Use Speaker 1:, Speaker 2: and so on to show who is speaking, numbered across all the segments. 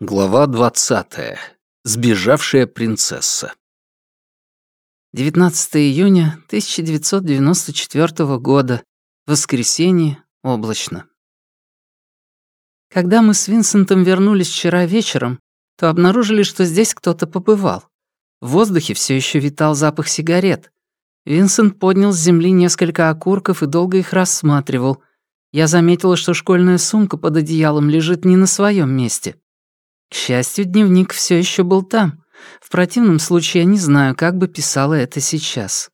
Speaker 1: Глава двадцатая. Сбежавшая принцесса.
Speaker 2: 19 июня 1994 года. Воскресенье. Облачно. Когда мы с Винсентом вернулись вчера вечером, то обнаружили, что здесь кто-то побывал. В воздухе все еще витал запах сигарет. Винсент поднял с земли несколько окурков и долго их рассматривал. Я заметила, что школьная сумка под одеялом лежит не на своем месте. К счастью, дневник все еще был там. В противном случае я не знаю, как бы писала это сейчас.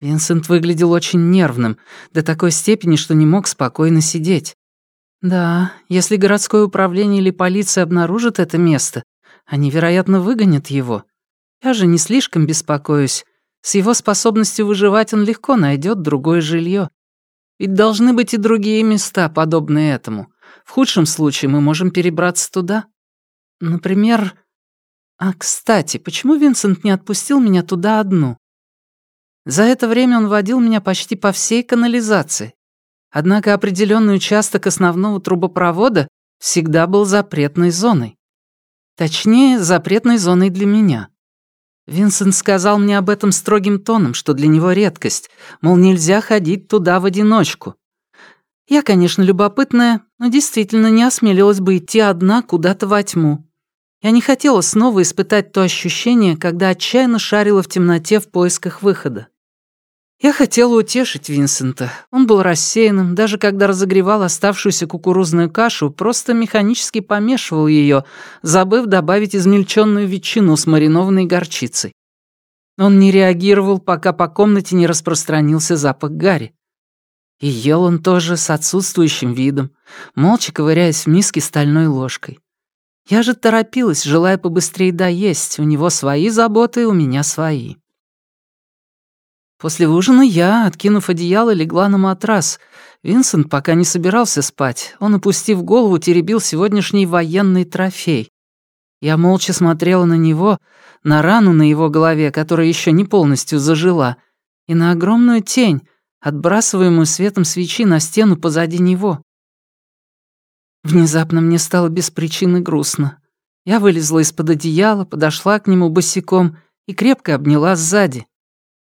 Speaker 2: Винсент выглядел очень нервным, до такой степени, что не мог спокойно сидеть. Да, если городское управление или полиция обнаружат это место, они, вероятно, выгонят его. Я же не слишком беспокоюсь. С его способностью выживать он легко найдет другое жилье. Ведь должны быть и другие места, подобные этому. В худшем случае мы можем перебраться туда. Например... А, кстати, почему Винсент не отпустил меня туда одну? За это время он водил меня почти по всей канализации. Однако определенный участок основного трубопровода всегда был запретной зоной. Точнее, запретной зоной для меня. Винсент сказал мне об этом строгим тоном, что для него редкость, мол, нельзя ходить туда в одиночку. Я, конечно, любопытная, но действительно не осмелилась бы идти одна куда-то во тьму. Я не хотела снова испытать то ощущение, когда отчаянно шарила в темноте в поисках выхода. Я хотела утешить Винсента. Он был рассеянным, даже когда разогревал оставшуюся кукурузную кашу, просто механически помешивал ее, забыв добавить измельченную ветчину с маринованной горчицей. Он не реагировал, пока по комнате не распространился запах гари. И ел он тоже с отсутствующим видом, молча ковыряясь в миске стальной ложкой. Я же торопилась, желая побыстрее доесть. У него свои заботы, у меня свои. После ужина я, откинув одеяло, легла на матрас. Винсент пока не собирался спать. Он, опустив голову, теребил сегодняшний военный трофей. Я молча смотрела на него, на рану на его голове, которая еще не полностью зажила, и на огромную тень, отбрасываемую светом свечи на стену позади него. Внезапно мне стало без причины грустно. Я вылезла из-под одеяла, подошла к нему босиком и крепко обняла сзади.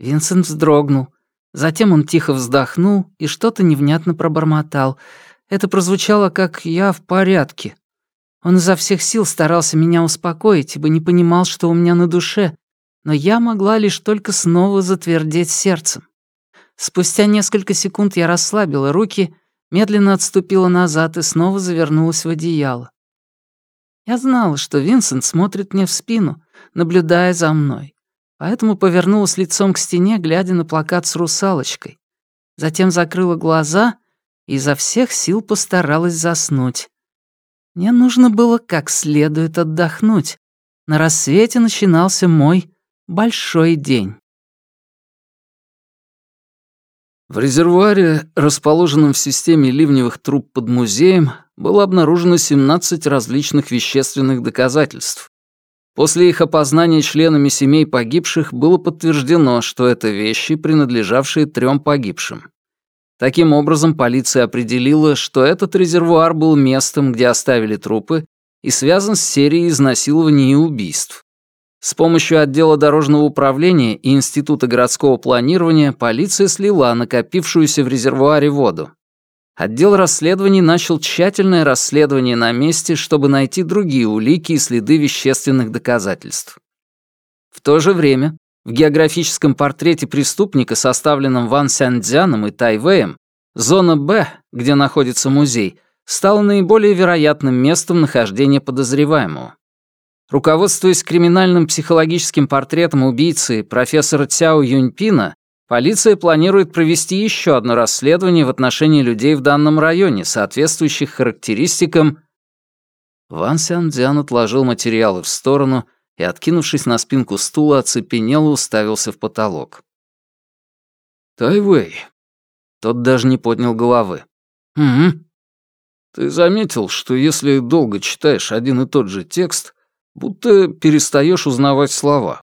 Speaker 2: Винсент вздрогнул. Затем он тихо вздохнул и что-то невнятно пробормотал. Это прозвучало как «я в порядке». Он изо всех сил старался меня успокоить, ибо не понимал, что у меня на душе, но я могла лишь только снова затвердеть сердцем. Спустя несколько секунд я расслабила руки медленно отступила назад и снова завернулась в одеяло. Я знала, что Винсент смотрит мне в спину, наблюдая за мной, поэтому повернулась лицом к стене, глядя на плакат с русалочкой. Затем закрыла глаза и изо всех сил постаралась заснуть. Мне нужно было как следует отдохнуть. На рассвете начинался мой большой день.
Speaker 1: В резервуаре, расположенном в системе ливневых труб под музеем, было обнаружено 17 различных вещественных доказательств. После их опознания членами семей погибших было подтверждено, что это вещи, принадлежавшие трем погибшим. Таким образом, полиция определила, что этот резервуар был местом, где оставили трупы, и связан с серией изнасилований и убийств. С помощью отдела дорожного управления и Института городского планирования полиция слила накопившуюся в резервуаре воду. Отдел расследований начал тщательное расследование на месте, чтобы найти другие улики и следы вещественных доказательств. В то же время в географическом портрете преступника, составленном Ван Сяндзяном и Тайвеем, зона «Б», где находится музей, стала наиболее вероятным местом нахождения подозреваемого. Руководствуясь криминальным психологическим портретом убийцы профессора Цяо Юньпина, полиция планирует провести еще одно расследование в отношении людей в данном районе, соответствующих характеристикам... Ван Сяндзян отложил материалы в сторону и, откинувшись на спинку стула, оцепенело уставился в потолок. «Тайвэй». Тот даже не поднял головы. «Угу. Ты заметил, что если долго читаешь один и тот же текст, будто перестаешь узнавать слова».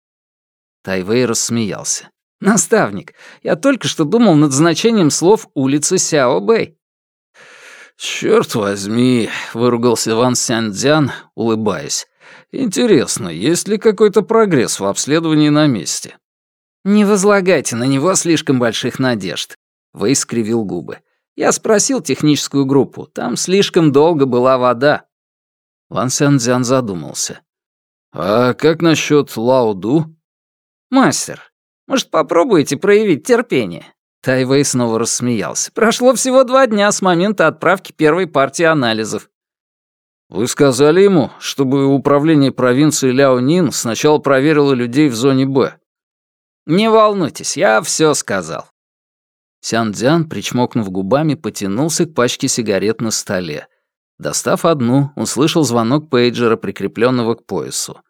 Speaker 1: Тайвей рассмеялся. «Наставник, я только что думал над значением слов улицы Сяо-Бэй». «Чёрт возьми», — выругался Ван Сяндзян, улыбаясь. «Интересно, есть ли какой-то прогресс в обследовании на месте?»
Speaker 2: «Не возлагайте на него слишком больших надежд», — Вэй скривил губы. «Я спросил техническую группу, там слишком долго была вода».
Speaker 1: Ван Сяндзян задумался. «А как насчет Лауду?»
Speaker 2: «Мастер, может, попробуете проявить терпение?» Тайвей снова рассмеялся. «Прошло всего два дня с момента отправки первой партии анализов».
Speaker 1: «Вы сказали ему, чтобы управление провинции Ляо Нин сначала проверило людей в зоне Б?»
Speaker 2: «Не волнуйтесь, я все сказал».
Speaker 1: Сян-Дзян, причмокнув губами, потянулся к пачке сигарет на столе. Достав одну, услышал звонок пейджера, прикрепленного к поясу.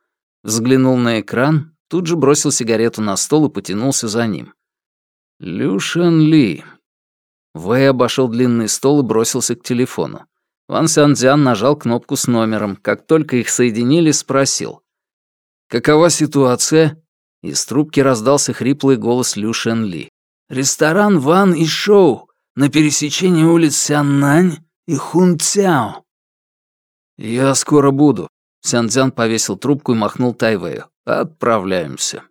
Speaker 1: Взглянул на экран, тут же бросил сигарету на стол и потянулся за ним. Люшен Ли. Вэй обошел длинный стол и бросился к телефону. Ван Сянцзян нажал кнопку с номером. Как только их соединили, спросил. «Какова ситуация?» Из трубки раздался хриплый голос Лю Шен Ли. «Ресторан Ван и Шоу на пересечении улиц Сяннань и Хун Цяо». «Я скоро буду». Сянцзян повесил трубку и махнул Тайвэю. «Отправляемся».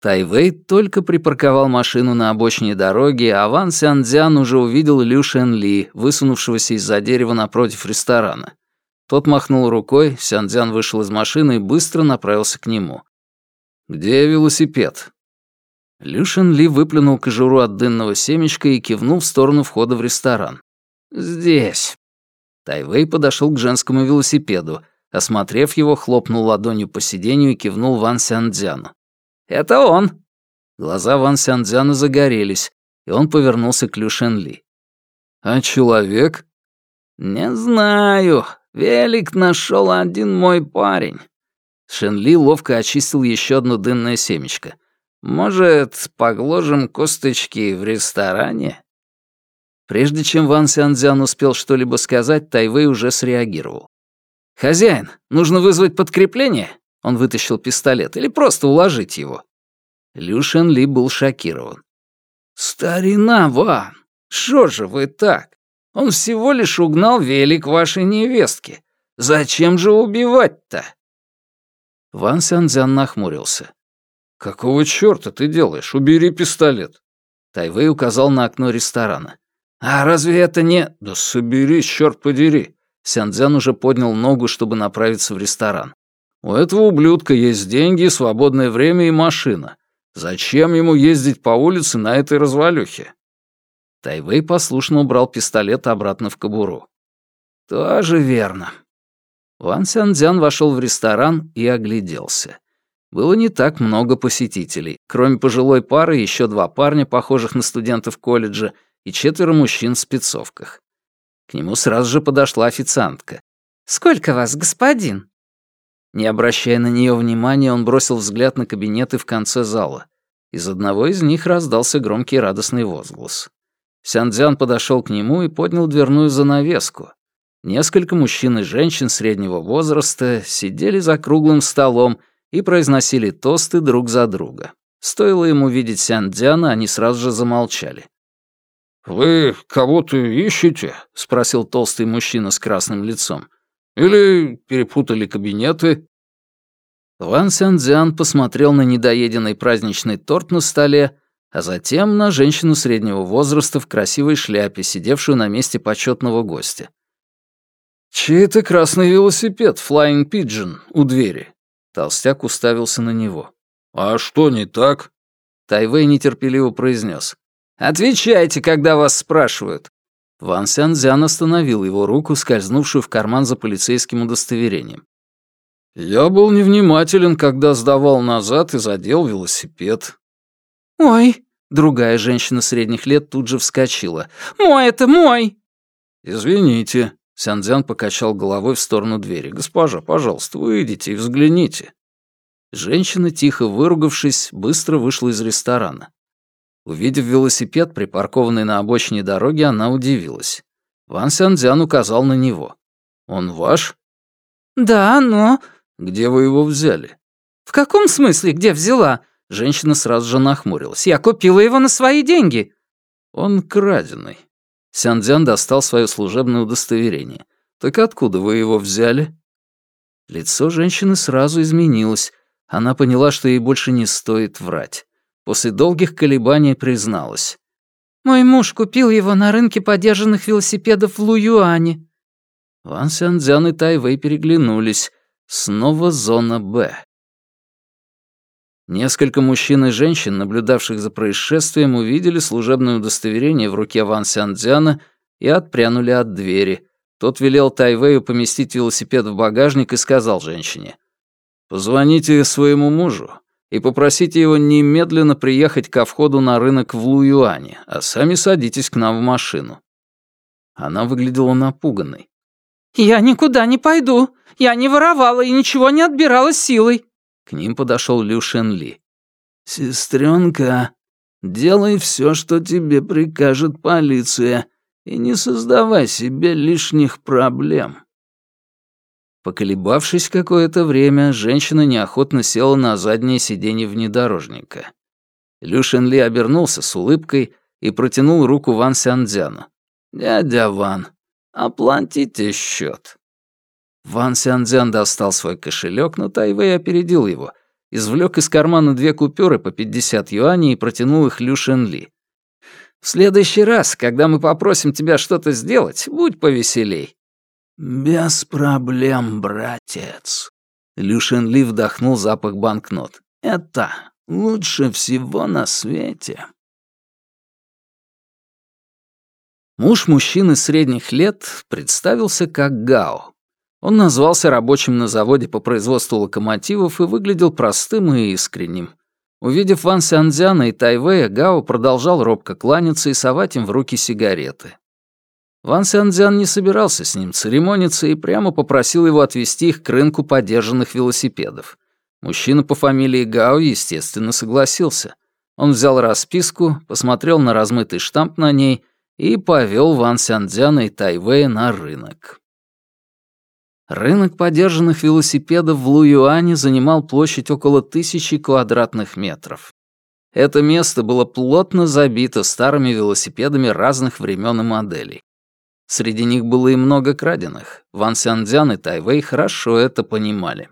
Speaker 1: Тайвей только припарковал машину на обочине дороги, а Ван Сяндзян уже увидел Лю Шен Ли, высунувшегося из-за дерева напротив ресторана. Тот махнул рукой, Сяндзян вышел из машины и быстро направился к нему. «Где велосипед?» Лю Шен Ли выплюнул кожуру от дынного семечка и кивнул в сторону входа в ресторан. «Здесь». Тайвей подошел к женскому велосипеду, осмотрев его, хлопнул ладонью по сиденью и кивнул Ван Сяндзяну. «Это он!» Глаза Ван Сяндзяна загорелись, и он повернулся к Лю Шенли. «А человек?» «Не знаю. Велик нашел один мой парень». Шенли ловко очистил еще одно дынное семечко. «Может, погложим косточки в ресторане?» Прежде чем Ван Сяндзян успел что-либо сказать, Тайвей уже среагировал. «Хозяин, нужно вызвать подкрепление?» Он вытащил пистолет. Или просто уложить его. Лю Шен Ли был шокирован. «Старина Ван, что же вы так? Он всего лишь угнал велик вашей невестки. Зачем же убивать-то?» Ван Сянцзян нахмурился. «Какого чёрта ты делаешь? Убери пистолет!» Тайвей указал на окно ресторана. «А разве это не...» «Да соберись, чёрт подери!» Сянцзян уже поднял ногу, чтобы направиться в ресторан. У этого ублюдка есть деньги, свободное время и машина. Зачем ему ездить по улице на этой развалюхе?» Тайвей послушно убрал пистолет обратно в кобуру. «Тоже верно». Ван Сяндзян вошел в ресторан и огляделся. Было не так много посетителей. Кроме пожилой пары, еще два парня, похожих на студентов колледжа, и четверо мужчин в спецовках. К нему сразу же подошла официантка. «Сколько вас, господин?» Не обращая на нее внимания, он бросил взгляд на кабинеты в конце зала. Из одного из них раздался громкий радостный возглас. Сяндзян подошел к нему и поднял дверную занавеску. Несколько мужчин и женщин среднего возраста сидели за круглым столом и произносили тосты друг за друга. Стоило ему видеть Сяндзяна, они сразу же замолчали. «Вы кого-то ищете?» — спросил толстый мужчина с красным лицом. Или перепутали кабинеты?» Ван Сянцзян посмотрел на недоеденный праздничный торт на столе, а затем на женщину среднего возраста в красивой шляпе, сидевшую на месте почетного гостя. «Чей это красный велосипед, Flying Pigeon, у двери?» Толстяк уставился на него. «А что не так?» Тайвей нетерпеливо произнес. «Отвечайте, когда вас спрашивают. Ван Сянцзян остановил его руку, скользнувшую в карман за полицейским удостоверением. «Я был невнимателен, когда сдавал назад и задел велосипед». «Ой!» — другая женщина средних лет тут же вскочила. «Мой это мой!» «Извините», — Сянцзян покачал головой в сторону двери. «Госпожа, пожалуйста, выйдите и взгляните». Женщина, тихо выругавшись, быстро вышла из ресторана. Увидев велосипед, припаркованный на обочине дороги, она удивилась. Ван Сянцзян указал на него. «Он ваш?» «Да, но...» «Где вы его взяли?» «В каком смысле, где взяла?» Женщина сразу же нахмурилась. «Я купила его на свои деньги». «Он краденый». Сяндзян достал свое служебное удостоверение. «Так откуда вы его взяли?» Лицо женщины сразу изменилось. Она поняла, что ей больше не стоит врать. После долгих колебаний призналась. «Мой муж купил его на рынке подержанных велосипедов в Луюане». Ван Сяндзян и Тайвей переглянулись. Снова зона «Б». Несколько мужчин и женщин, наблюдавших за происшествием, увидели служебное удостоверение в руке Ван Сяндзяна и отпрянули от двери. Тот велел Тайвею поместить велосипед в багажник и сказал женщине. «Позвоните своему мужу и попросите его немедленно приехать ко входу на рынок в Луюане, а сами садитесь к нам в машину». Она выглядела напуганной.
Speaker 2: «Я никуда не пойду. Я не воровала и ничего не отбирала силой»,
Speaker 1: к ним подошел Лю Шен Ли. «Сестренка, делай все, что тебе прикажет полиция, и не создавай себе лишних проблем». Поколебавшись какое-то время, женщина неохотно села на заднее сиденье внедорожника. Лю Шен Ли обернулся с улыбкой и протянул руку Ван Сяндзяну. «Дядя Ван, оплатите счет. Ван Сянцзян достал свой кошелек, но Тайвей опередил его, извлек из кармана две купюры по 50 юаней и протянул их Лю Шенли. «В следующий раз, когда мы попросим тебя что-то сделать, будь повеселей». «Без проблем, братец». Лю Шенли вдохнул запах банкнот. «Это лучше всего на свете». Муж мужчины средних лет представился как Гао, он назвался рабочим на заводе по производству локомотивов и выглядел простым и искренним. Увидев Ван Сянцзяна и Тайвея, Гао продолжал робко кланяться и совать им в руки сигареты. Ван Сянцзян не собирался с ним церемониться и прямо попросил его отвезти их к рынку подержанных велосипедов. Мужчина по фамилии Гао, естественно, согласился. Он взял расписку, посмотрел на размытый штамп на ней и повел Ван Сянцзяна и Тайвея на рынок. Рынок подержанных велосипедов в Луюане занимал площадь около тысячи квадратных метров. Это место было плотно забито старыми велосипедами разных времен и моделей. Среди них было и много краденых. Ван Сяндзян и Тайвей хорошо это понимали.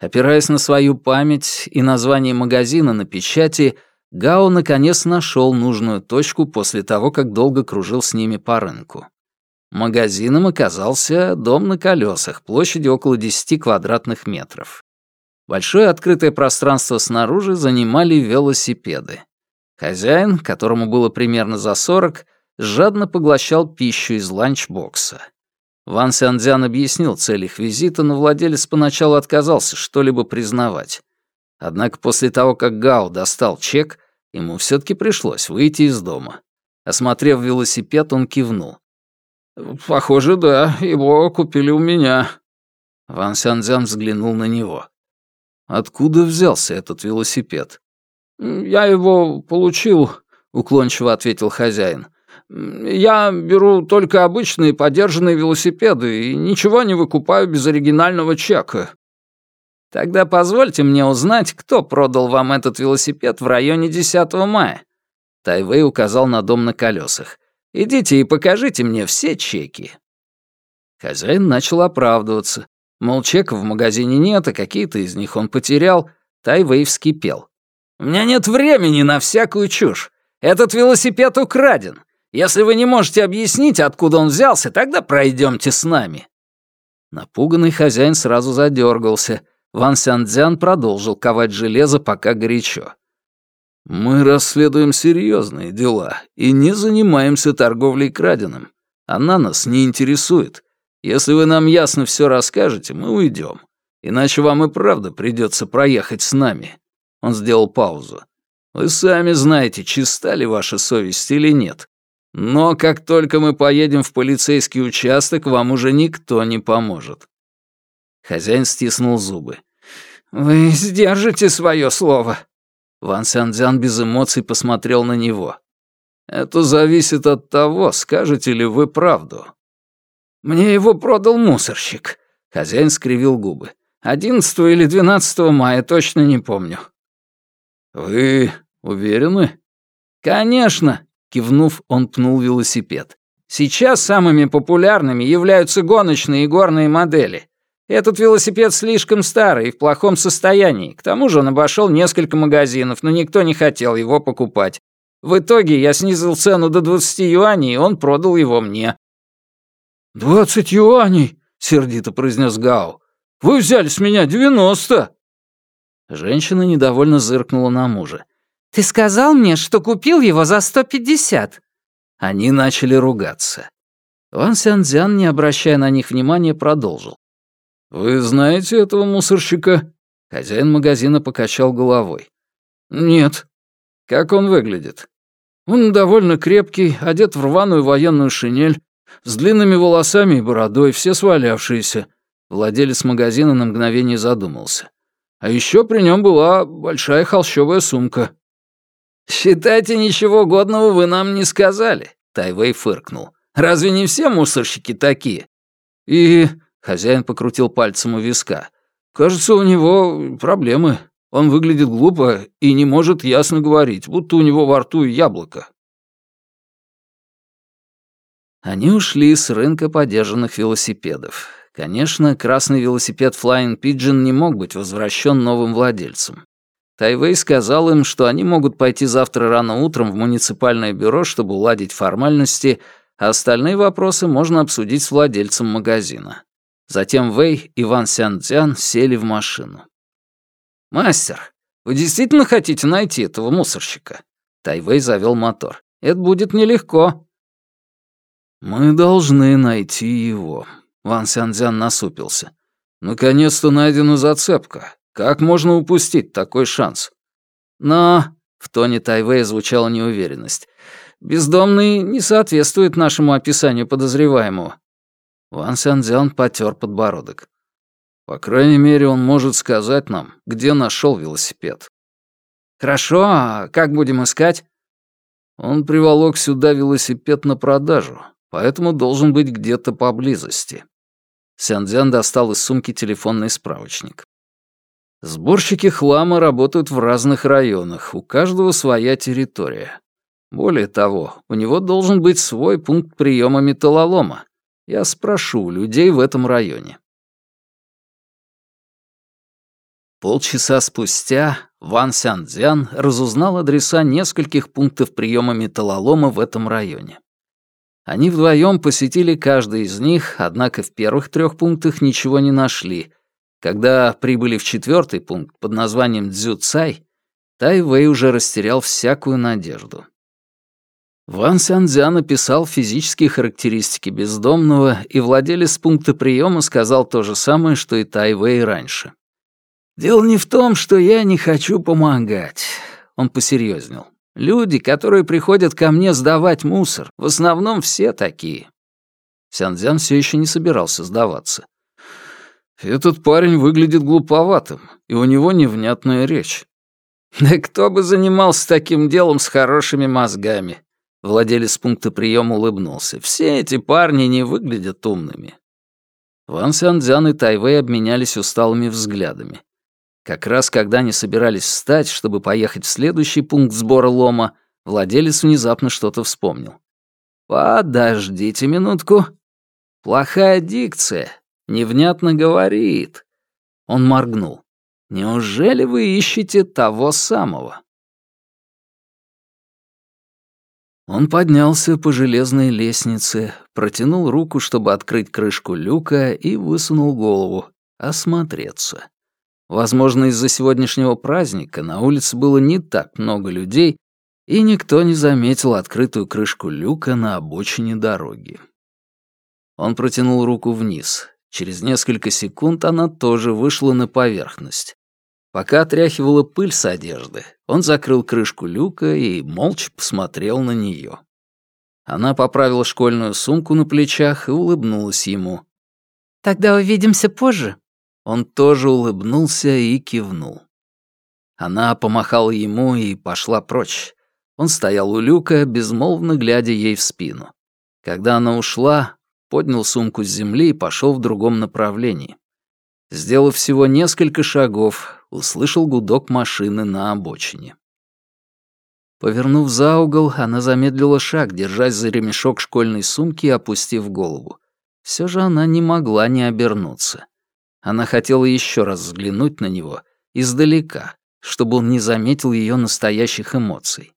Speaker 1: Опираясь на свою память и название магазина на печати, Гао наконец нашел нужную точку после того, как долго кружил с ними по рынку. Магазином оказался дом на колесах, площадью около 10 квадратных метров. Большое открытое пространство снаружи занимали велосипеды. Хозяин, которому было примерно за 40, жадно поглощал пищу из ланчбокса. Ван Сяндзян объяснил цель их визита, но владелец поначалу отказался что-либо признавать. Однако после того, как Гао достал чек, ему все таки пришлось выйти из дома. Осмотрев велосипед, он кивнул. «Похоже, да, его купили у меня». Ван Сянцзян взглянул на него. «Откуда взялся этот велосипед?» «Я его получил», — уклончиво ответил хозяин. «Я беру только обычные подержанные велосипеды и ничего не выкупаю без оригинального чека». «Тогда позвольте мне узнать, кто продал вам этот велосипед в районе 10 мая». Тайвей указал на дом на колесах. Идите и покажите мне все чеки». Хозяин начал оправдываться. Мол, чеков в магазине нет, а какие-то из них он потерял. Тайвей вскипел. «У меня нет времени на всякую чушь. Этот велосипед украден. Если вы не можете объяснить, откуда он взялся, тогда пройдемте с нами». Напуганный хозяин сразу задергался. Ван Сяндзян продолжил ковать железо, пока горячо. «Мы расследуем серьезные дела и не занимаемся торговлей краденым. Она нас не интересует. Если вы нам ясно все расскажете, мы уйдем. Иначе вам и правда придется проехать с нами». Он сделал паузу. «Вы сами знаете, чиста ли ваша совесть или нет. Но как только мы поедем в полицейский участок, вам уже никто не поможет». Хозяин стиснул зубы. «Вы сдержите свое слово», Ван Сянцзян без эмоций посмотрел на него. «Это зависит от того, скажете ли вы правду». «Мне его продал мусорщик», — хозяин скривил губы. «Одиннадцатого или двенадцатого мая, точно не помню». «Вы уверены?» «Конечно. Кивнув, он пнул велосипед. «Сейчас самыми популярными являются гоночные и горные модели. Этот велосипед слишком старый и в плохом состоянии. К тому же он обошел несколько магазинов, но никто не хотел его покупать. В итоге я снизил цену до 20 юаней, и он продал его мне». «Двадцать юаней?» — сердито произнес Гао. «Вы взяли с меня девяносто!»
Speaker 2: Женщина недовольно зыркнула на мужа. «Ты сказал мне, что купил его за сто пятьдесят!»
Speaker 1: Они начали ругаться. Ван Сянцзян, не обращая на них внимания, продолжил. «Вы знаете этого мусорщика?» Хозяин магазина покачал головой. «Нет». «Как он выглядит?» «Он довольно крепкий, одет в рваную военную шинель, с длинными волосами и бородой, все свалявшиеся». Владелец магазина на мгновение задумался. «А еще при нем была большая холщовая сумка». «Считайте, ничего годного вы нам не сказали», — Тайвей фыркнул. «Разве не все мусорщики такие?» «И Хозяин покрутил пальцем у виска. «Кажется, у него проблемы. Он выглядит глупо и не может ясно говорить, будто у него во рту яблоко». Они ушли с рынка подержанных велосипедов. Конечно, красный велосипед Flying Pigeon не мог быть возвращен новым владельцам. Тайвей сказал им, что они могут пойти завтра рано утром в муниципальное бюро, чтобы уладить формальности, а остальные вопросы можно обсудить с владельцем магазина. Затем Вэй и Ван Сянцзян сели в машину. «Мастер, вы действительно хотите найти этого мусорщика?» Тайвей завел мотор. «Это будет нелегко». «Мы должны найти его», — Ван Сянцзян насупился. «Наконец-то найдена зацепка. Как можно упустить такой шанс?» «Но...» — в тоне Тайвея звучала неуверенность. «Бездомный не соответствует нашему описанию подозреваемого. Ван Сянцзян потер подбородок. По крайней мере, он может сказать нам, где нашел велосипед. Хорошо, а как будем искать? Он приволок сюда велосипед на продажу, поэтому должен быть где-то поблизости. Сянцзян достал из сумки телефонный справочник. Сборщики хлама работают в разных районах, у каждого своя территория. Более того, у него должен быть свой пункт приема металлолома, я спрошу людей в этом районе. Полчаса спустя Ван Сянцзян разузнал адреса нескольких пунктов приема металлолома в этом районе. Они вдвоем посетили каждый из них, однако в первых трех пунктах ничего не нашли. Когда прибыли в четвертый пункт под названием Цзюцай, Тай Вэй уже растерял всякую надежду. Ван Сянцзян описал физические характеристики бездомного, и владелец пункта приема сказал то же самое, что и Тайвей раньше. «Дело не в том, что я не хочу помогать», — он посерьезнел. «Люди, которые приходят ко мне сдавать мусор, в основном все такие». Сянцзян все еще не собирался сдаваться. «Этот парень выглядит глуповатым, и у него невнятная речь». «Да кто бы занимался таким делом с хорошими мозгами?» Владелец пункта приема улыбнулся. «Все эти парни не выглядят умными». Ван Сяндзян и Тайвей обменялись усталыми взглядами. Как раз когда они собирались встать, чтобы поехать в следующий пункт сбора лома, владелец внезапно что-то вспомнил. «Подождите минутку. Плохая дикция. Невнятно говорит». Он моргнул. «Неужели вы ищете того самого?» Он поднялся по железной лестнице, протянул руку, чтобы открыть крышку люка, и высунул голову, осмотреться. Возможно, из-за сегодняшнего праздника на улице было не так много людей, и никто не заметил открытую крышку люка на обочине дороги. Он протянул руку вниз. Через несколько секунд она тоже вышла на поверхность. Пока отряхивала пыль с одежды, он закрыл крышку люка и молча посмотрел на нее. Она поправила школьную сумку на плечах и улыбнулась ему.
Speaker 2: «Тогда увидимся позже».
Speaker 1: Он тоже улыбнулся и кивнул. Она помахала ему и пошла прочь. Он стоял у люка, безмолвно глядя ей в спину. Когда она ушла, поднял сумку с земли и пошел в другом направлении. Сделав всего несколько шагов, услышал гудок машины на обочине. Повернув за угол, она замедлила шаг, держась за ремешок школьной сумки и опустив голову. Все же она не могла не обернуться. Она хотела еще раз взглянуть на него издалека, чтобы он не заметил ее настоящих эмоций.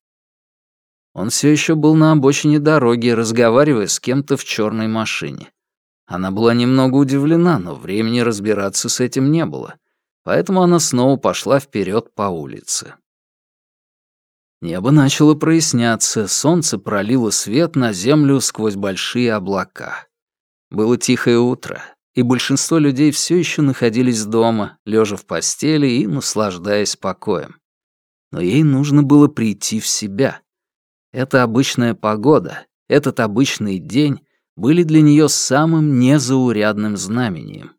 Speaker 1: Он все еще был на обочине дороги, разговаривая с кем-то в черной машине. Она была немного удивлена, но времени разбираться с этим не было, поэтому она снова пошла вперед по улице. Небо начало проясняться, солнце пролило свет на землю сквозь большие облака. Было тихое утро, и большинство людей все еще находились дома, лежа в постели и наслаждаясь покоем. Но ей нужно было прийти в себя. Эта обычная погода, этот обычный день были для нее самым незаурядным знамением.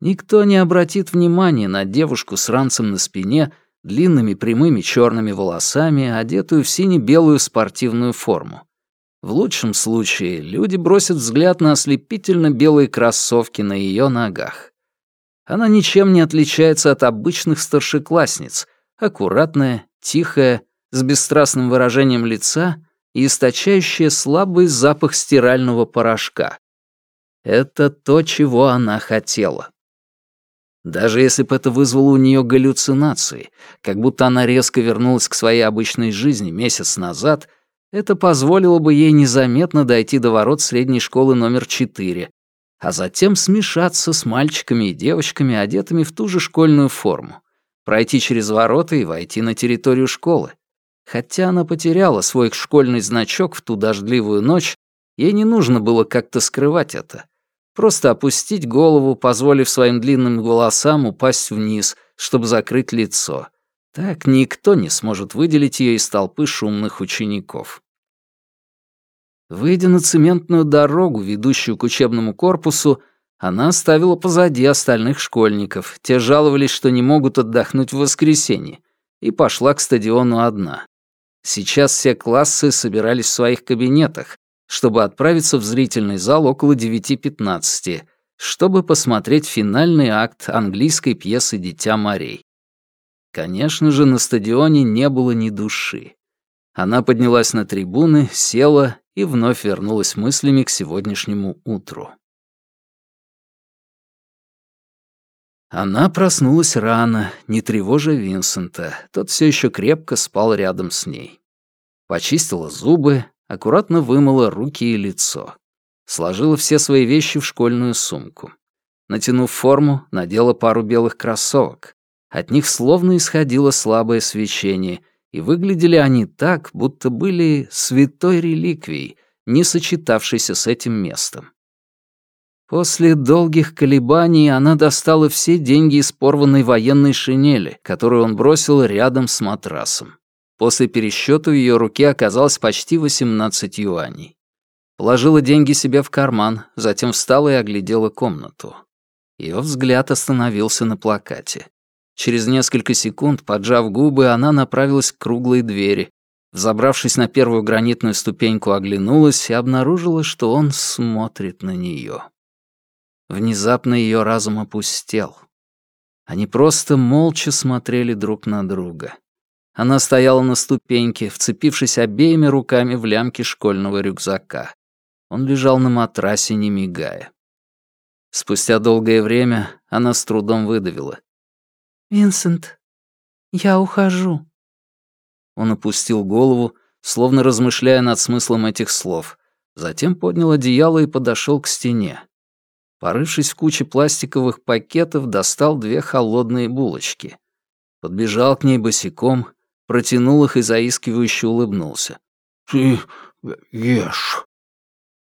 Speaker 1: Никто не обратит внимания на девушку с ранцем на спине, длинными прямыми черными волосами, одетую в сине-белую спортивную форму. В лучшем случае люди бросят взгляд на ослепительно белые кроссовки на ее ногах. Она ничем не отличается от обычных старшеклассниц, аккуратная, тихая, с бесстрастным выражением лица и источающая слабый запах стирального порошка. Это то, чего она хотела. Даже если бы это вызвало у нее галлюцинации, как будто она резко вернулась к своей обычной жизни месяц назад, это позволило бы ей незаметно дойти до ворот средней школы номер 4, а затем смешаться с мальчиками и девочками, одетыми в ту же школьную форму, пройти через ворота и войти на территорию школы. Хотя она потеряла свой школьный значок в ту дождливую ночь, ей не нужно было как-то скрывать это. Просто опустить голову, позволив своим длинным волосам упасть вниз, чтобы закрыть лицо. Так никто не сможет выделить ее из толпы шумных учеников. Выйдя на цементную дорогу, ведущую к учебному корпусу, она оставила позади остальных школьников. Те жаловались, что не могут отдохнуть в воскресенье, и пошла к стадиону одна. Сейчас все классы собирались в своих кабинетах, чтобы отправиться в зрительный зал около 9.15, чтобы посмотреть финальный акт английской пьесы «Дитя морей». Конечно же, на стадионе не было ни души. Она поднялась на трибуны, села и вновь вернулась мыслями к сегодняшнему утру. Она проснулась рано, не тревожа Винсента. Тот все еще крепко спал рядом с ней. Почистила зубы, аккуратно вымыла руки и лицо. Сложила все свои вещи в школьную сумку. Натянув форму, надела пару белых кроссовок. От них словно исходило слабое свечение, и выглядели они так, будто были святой реликвией, не сочетавшейся с этим местом. После долгих колебаний она достала все деньги из порванной военной шинели, которую он бросил рядом с матрасом. После пересчета в ее руке оказалось почти 18 юаней. Положила деньги себе в карман, затем встала и оглядела комнату. Ее взгляд остановился на плакате. Через несколько секунд, поджав губы, она направилась к круглой двери. Взобравшись на первую гранитную ступеньку, оглянулась и обнаружила, что он смотрит на нее. Внезапно ее разум опустел. Они просто молча смотрели друг на друга. Она стояла на ступеньке, вцепившись обеими руками в лямки школьного рюкзака. Он лежал на матрасе, не мигая. Спустя долгое время она с трудом выдавила.
Speaker 2: «Винсент, я ухожу».
Speaker 1: Он опустил голову, словно размышляя над смыслом этих слов. Затем поднял одеяло и подошел к стене. Порывшись в куче пластиковых пакетов, достал две холодные булочки. Подбежал к ней босиком, протянул их и заискивающе улыбнулся. «Ты ешь».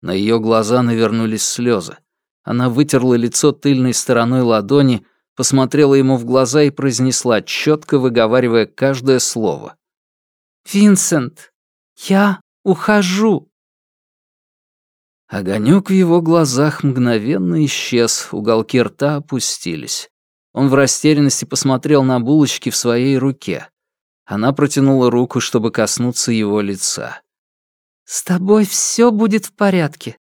Speaker 1: На ее глаза навернулись слезы. Она вытерла лицо тыльной стороной ладони, посмотрела ему в глаза и произнесла, четко выговаривая каждое слово.
Speaker 2: «Винсент, я ухожу».
Speaker 1: Огонек в его глазах мгновенно исчез, уголки рта опустились. Он в растерянности посмотрел на булочки в своей руке. Она протянула руку, чтобы коснуться его лица.
Speaker 2: «С тобой все будет в порядке.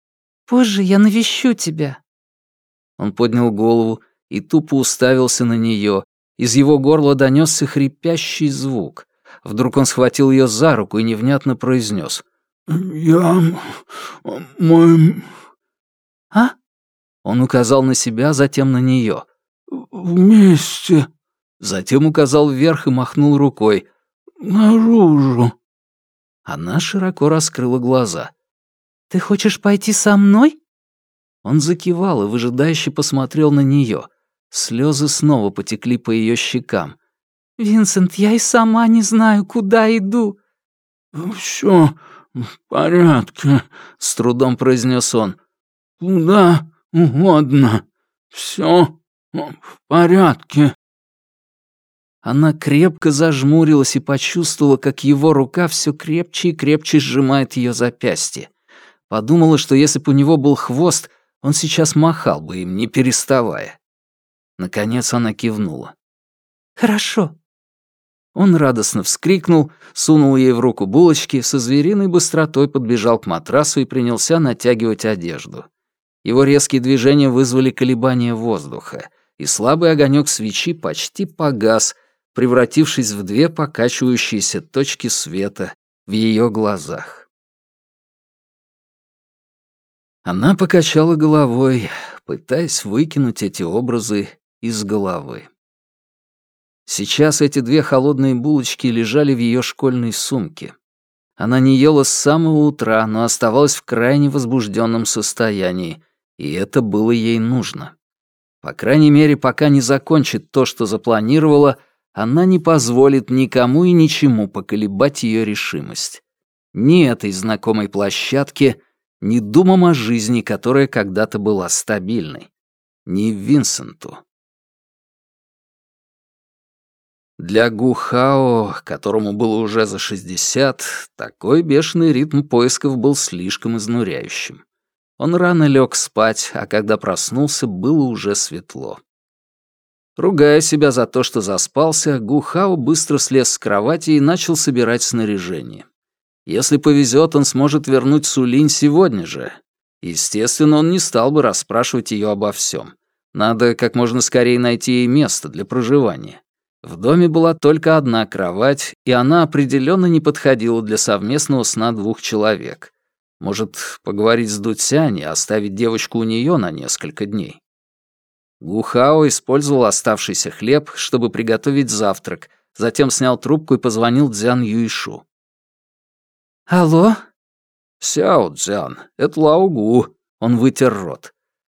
Speaker 2: Позже я навещу тебя».
Speaker 1: Он поднял голову и тупо уставился на нее. Из его горла донесся хрипящий звук. Вдруг он схватил ее за руку и невнятно произнес.
Speaker 3: «Я... мой...»
Speaker 2: «А?»
Speaker 1: Он указал на себя, затем на нее.
Speaker 3: «Вместе...»
Speaker 1: Затем указал вверх и махнул рукой.
Speaker 3: «Наружу...»
Speaker 1: Она широко раскрыла глаза.
Speaker 2: «Ты хочешь пойти со мной?»
Speaker 1: Он закивал и выжидающе посмотрел на нее. Слезы снова потекли по ее щекам.
Speaker 2: «Винсент, я и сама не знаю, куда иду».
Speaker 3: «Все в порядке», — с трудом произнес он. «Куда угодно. Все в порядке».
Speaker 1: Она крепко зажмурилась и почувствовала, как его рука все крепче и крепче сжимает ее запястье. Подумала, что если бы у него был хвост, он сейчас махал бы им, не переставая. Наконец она кивнула.
Speaker 2: «Хорошо».
Speaker 1: Он радостно вскрикнул, сунул ей в руку булочки, со звериной быстротой подбежал к матрасу и принялся натягивать одежду. Его резкие движения вызвали колебания воздуха, и слабый огонек свечи почти погас, превратившись в две покачивающиеся точки света в ее глазах. Она покачала головой, пытаясь выкинуть эти образы из головы. Сейчас эти две холодные булочки лежали в ее школьной сумке. Она не ела с самого утра, но оставалась в крайне возбужденном состоянии, и это было ей нужно. По крайней мере, пока не закончит то, что запланировала, она не позволит никому и ничему поколебать ее решимость. Ни этой знакомой площадке, ни думам о жизни, которая когда-то была стабильной. Ни Винсенту. Для Гухао, которому было уже за 60, такой бешеный ритм поисков был слишком изнуряющим. Он рано лег спать, а когда проснулся, было уже светло. Ругая себя за то, что заспался, Гухао быстро слез с кровати и начал собирать снаряжение. Если повезет, он сможет вернуть Сулинь сегодня же. Естественно, он не стал бы расспрашивать ее обо всем. Надо как можно скорее найти ей место для проживания. В доме была только одна кровать, и она определенно не подходила для совместного сна двух человек. Может, поговорить с Дутсянь и оставить девочку у нее на несколько дней. Гухао использовал оставшийся хлеб, чтобы приготовить завтрак, затем снял трубку и позвонил Дзян Юишу.
Speaker 2: «Алло?»
Speaker 3: «Сяо, Дзян, это Лаугу», — он вытер рот.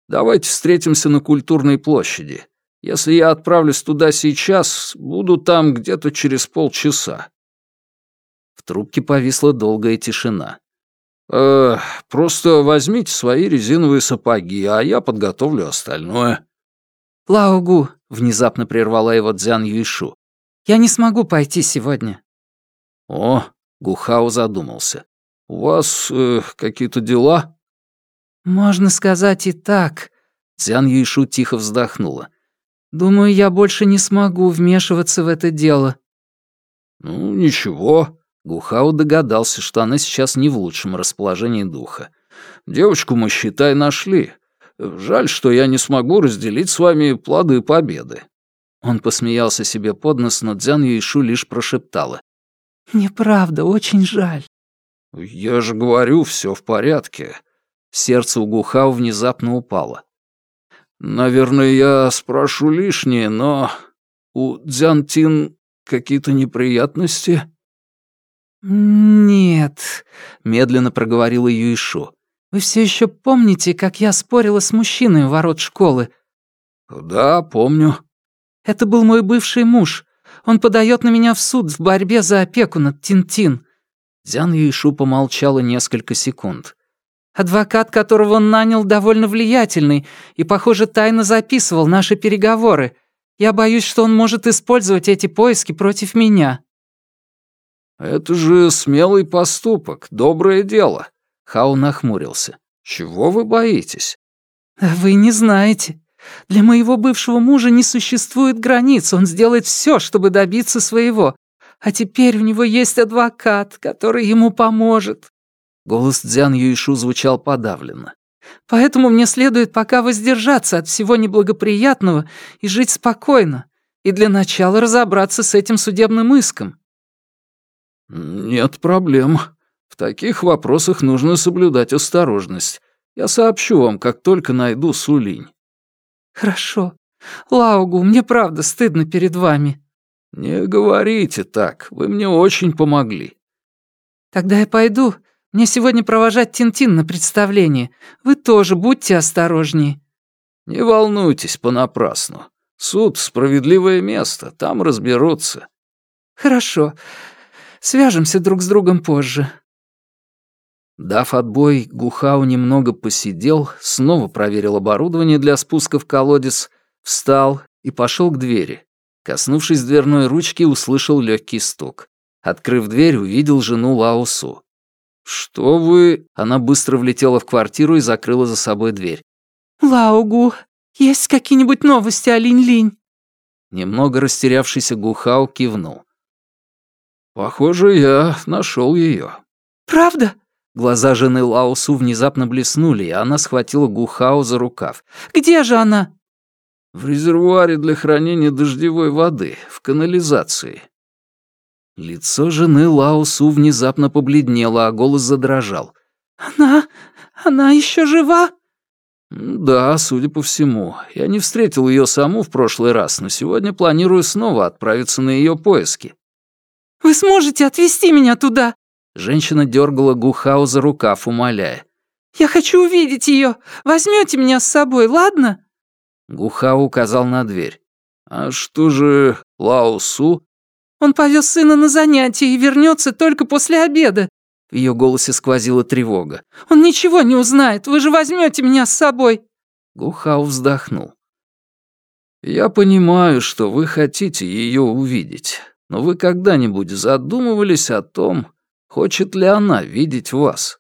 Speaker 3: «Давайте встретимся на культурной площади. Если я отправлюсь туда сейчас, буду там где-то через полчаса».
Speaker 1: В трубке повисла долгая тишина.
Speaker 3: «Э, просто возьмите свои резиновые сапоги, а я подготовлю остальное».
Speaker 2: «Лаугу», — внезапно прервала его Дзян Юишу. «Я не смогу пойти сегодня».
Speaker 1: «О», — Гухао задумался.
Speaker 3: «У вас э, какие-то дела?»
Speaker 2: «Можно сказать и так», —
Speaker 1: Дзян Юишу тихо вздохнула.
Speaker 2: «Думаю, я больше не смогу вмешиваться в это дело».
Speaker 3: «Ну, ничего», —
Speaker 1: Гухао догадался, что она сейчас не в лучшем расположении духа.
Speaker 3: «Девочку мы, считай, нашли. Жаль, что я не смогу разделить с вами плоды победы».
Speaker 1: Он посмеялся себе под нос, но Дзян Юишу лишь прошептала.
Speaker 2: «Неправда, очень жаль».
Speaker 3: «Я же говорю, все в порядке».
Speaker 1: Сердце у Гухао внезапно упало.
Speaker 3: «Наверное, я спрошу лишнее, но у Дзянтин какие-то неприятности?»
Speaker 2: «Нет», —
Speaker 1: медленно проговорила Юишу.
Speaker 2: Вы все еще помните, как я спорила с мужчиной у ворот школы?»
Speaker 3: «Да, помню».
Speaker 2: «Это был мой бывший муж. Он подает на меня в суд в борьбе за опеку над Тинтин».
Speaker 1: Дзян Юишу помолчала несколько секунд.
Speaker 2: «Адвокат, которого он нанял, довольно влиятельный и, похоже, тайно записывал наши переговоры. Я боюсь, что он может использовать эти поиски против меня».
Speaker 3: «Это же смелый поступок, доброе дело»,
Speaker 1: Хау нахмурился.
Speaker 3: «Чего вы боитесь?»
Speaker 2: «Вы не знаете. Для моего бывшего мужа не существует границ, он сделает все, чтобы добиться своего. А теперь у него есть адвокат, который ему поможет».
Speaker 1: Голос Дзян Юишу звучал подавленно.
Speaker 2: «Поэтому мне следует пока воздержаться от всего неблагоприятного и жить спокойно, и для начала разобраться с этим судебным иском».
Speaker 3: «Нет проблем. В таких вопросах нужно соблюдать осторожность. Я сообщу вам, как только найду Сулинь».
Speaker 2: «Хорошо. Лаугу, мне правда стыдно перед вами».
Speaker 3: «Не говорите так. Вы мне очень помогли».
Speaker 2: «Тогда я пойду. Мне сегодня провожать Тинтин на представление. Вы тоже будьте осторожнее».
Speaker 3: «Не волнуйтесь понапрасну. Суд — справедливое место, там разберутся».
Speaker 2: «Хорошо. Свяжемся друг с другом позже».
Speaker 1: Дав отбой, Гухау немного посидел, снова проверил оборудование для спуска в колодец, встал и пошел к двери. Коснувшись дверной ручки, услышал легкий стук. Открыв дверь, увидел жену Лаусу. «Что вы...» Она быстро влетела в квартиру и закрыла за собой дверь.
Speaker 2: «Лаугу, есть какие-нибудь новости о Линь-Линь?»
Speaker 1: Немного растерявшийся Гухау кивнул.
Speaker 3: «Похоже, я нашел ее.
Speaker 2: «Правда?»
Speaker 1: Глаза жены Лаусу внезапно блеснули, и она схватила Гухао за рукав.
Speaker 2: «Где же она?»
Speaker 3: «В резервуаре для хранения дождевой воды, в канализации».
Speaker 1: Лицо жены Лаусу внезапно побледнело, а голос задрожал.
Speaker 2: «Она... она еще жива?»
Speaker 3: «Да, судя по всему. Я не встретил ее саму в прошлый раз, но сегодня планирую снова отправиться на ее поиски».
Speaker 2: «Вы сможете отвезти меня туда?»
Speaker 1: Женщина дергала Гухау за рукав, умоляя.
Speaker 2: «Я хочу увидеть ее. Возьмете меня с собой, ладно?»
Speaker 1: Гухау указал на дверь.
Speaker 3: «А что же Лаосу?»
Speaker 2: «Он повез сына на занятия и вернется только после обеда».
Speaker 1: В ее голосе сквозила тревога.
Speaker 2: «Он ничего не узнает. Вы же возьмете меня с собой».
Speaker 1: Гухау вздохнул.
Speaker 3: «Я понимаю, что вы хотите ее увидеть, но вы когда-нибудь задумывались о том, Хочет ли она видеть вас?